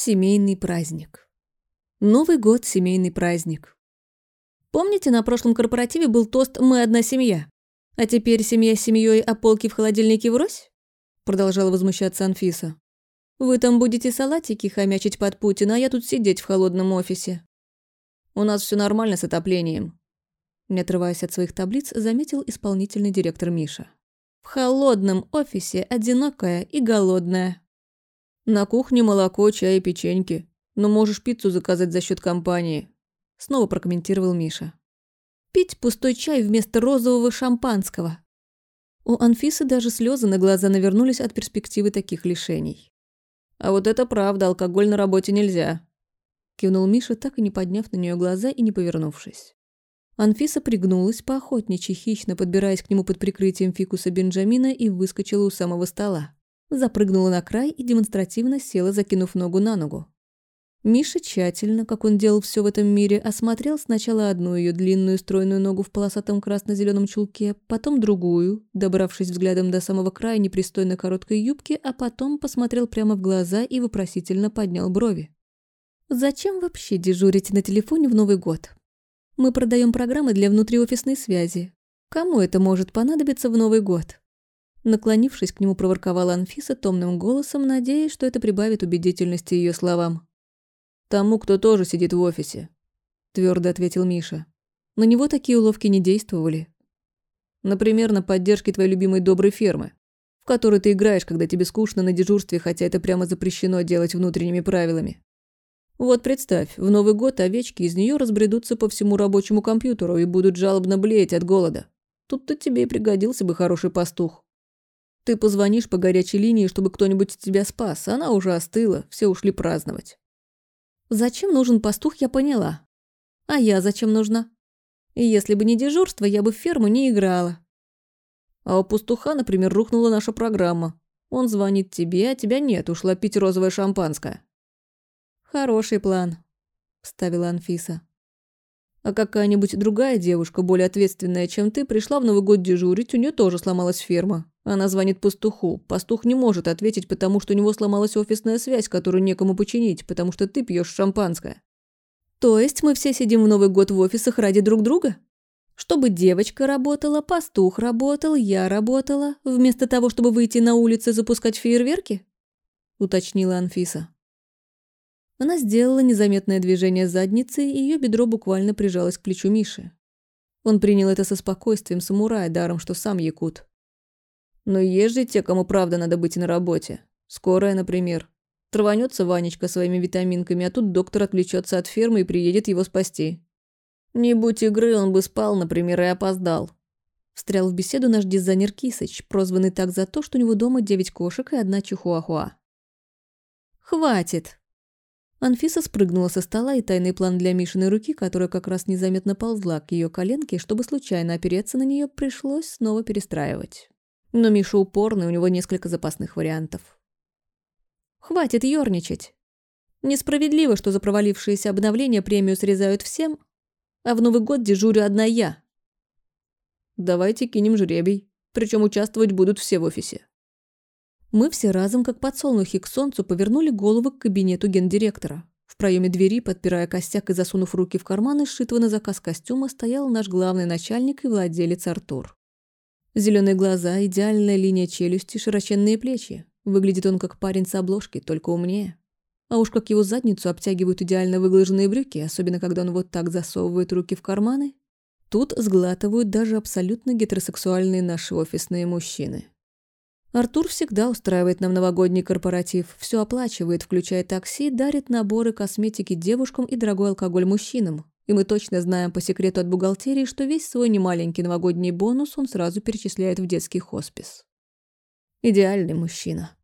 Семейный праздник. Новый год – семейный праздник. Помните, на прошлом корпоративе был тост «Мы одна семья», а теперь семья с семьей, а полки в холодильнике врозь? Продолжала возмущаться Анфиса. Вы там будете салатики хомячить под Путина, а я тут сидеть в холодном офисе. У нас все нормально с отоплением. Не отрываясь от своих таблиц, заметил исполнительный директор Миша. В холодном офисе одинокая и голодная. На кухне молоко, чай и печеньки. Но можешь пиццу заказать за счет компании. Снова прокомментировал Миша. Пить пустой чай вместо розового шампанского. У Анфисы даже слезы на глаза навернулись от перспективы таких лишений. «А вот это правда, алкоголь на работе нельзя», – кивнул Миша, так и не подняв на нее глаза и не повернувшись. Анфиса пригнулась поохотничьи, хищно подбираясь к нему под прикрытием фикуса Бенджамина и выскочила у самого стола. Запрыгнула на край и демонстративно села, закинув ногу на ногу. Миша тщательно, как он делал все в этом мире, осмотрел сначала одну ее длинную стройную ногу в полосатом красно-зеленом чулке, потом другую, добравшись взглядом до самого края непристойно короткой юбки, а потом посмотрел прямо в глаза и вопросительно поднял брови. «Зачем вообще дежурить на телефоне в Новый год? Мы продаем программы для внутриофисной связи. Кому это может понадобиться в Новый год?» Наклонившись к нему, проворковала Анфиса томным голосом, надеясь, что это прибавит убедительности ее словам. «Тому, кто тоже сидит в офисе», – твердо ответил Миша. На него такие уловки не действовали. Например, на поддержке твоей любимой доброй фермы, в которой ты играешь, когда тебе скучно на дежурстве, хотя это прямо запрещено делать внутренними правилами. Вот представь, в Новый год овечки из нее разбредутся по всему рабочему компьютеру и будут жалобно блеять от голода. Тут-то тебе и пригодился бы хороший пастух. Ты позвонишь по горячей линии, чтобы кто-нибудь тебя спас. Она уже остыла, все ушли праздновать. Зачем нужен пастух, я поняла. А я зачем нужна? И если бы не дежурство, я бы в ферму не играла. А у пастуха, например, рухнула наша программа. Он звонит тебе, а тебя нет, ушла пить розовое шампанское. Хороший план, вставила Анфиса. А какая-нибудь другая девушка, более ответственная, чем ты, пришла в Новый год дежурить, у нее тоже сломалась ферма. Она звонит пастуху. Пастух не может ответить, потому что у него сломалась офисная связь, которую некому починить, потому что ты пьешь шампанское. То есть мы все сидим в Новый год в офисах ради друг друга? Чтобы девочка работала, пастух работал, я работала, вместо того, чтобы выйти на улицу и запускать фейерверки? Уточнила Анфиса. Она сделала незаметное движение задницы, и ее бедро буквально прижалось к плечу Миши. Он принял это со спокойствием самурая, даром, что сам якут. Но есть же те, кому правда надо быть на работе. Скорая, например. Траванется Ванечка своими витаминками, а тут доктор отвлечется от фермы и приедет его спасти. Не будь игры, он бы спал, например, и опоздал. Встрял в беседу наш дизайнер Кисыч, прозванный так за то, что у него дома девять кошек и одна чихуахуа. «Хватит!» Анфиса спрыгнула со стола, и тайный план для Мишиной руки, которая как раз незаметно ползла к ее коленке, чтобы случайно опереться на нее, пришлось снова перестраивать. Но Миша упорный, у него несколько запасных вариантов. Хватит ёрничать. Несправедливо, что за провалившиеся обновления премию срезают всем, а в Новый год дежурю одна я. Давайте кинем жребий, причем участвовать будут все в офисе. Мы все разом, как подсолнухи к солнцу, повернули головы к кабинету гендиректора. В проеме двери, подпирая костяк и засунув руки в карманы, сшитого на заказ костюма, стоял наш главный начальник и владелец Артур. Зеленые глаза, идеальная линия челюсти, широченные плечи. Выглядит он как парень с обложки, только умнее. А уж как его задницу обтягивают идеально выглаженные брюки, особенно когда он вот так засовывает руки в карманы. Тут сглатывают даже абсолютно гетеросексуальные наши офисные мужчины. Артур всегда устраивает нам новогодний корпоратив, все оплачивает, включая такси, дарит наборы косметики девушкам и дорогой алкоголь мужчинам. И мы точно знаем по секрету от бухгалтерии, что весь свой немаленький новогодний бонус он сразу перечисляет в детский хоспис. Идеальный мужчина.